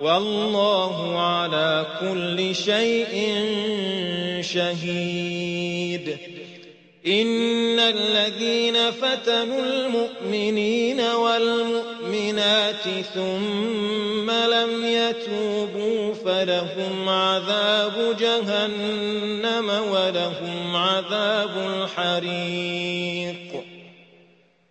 والله على كل شيء شهيد. إن الذين فتنوا المؤمنين والمؤمنات ثم لم يتوبوا فلهم عذاب جهنم ولهم عذاب الحريق.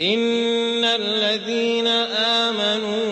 إن الذين آمنوا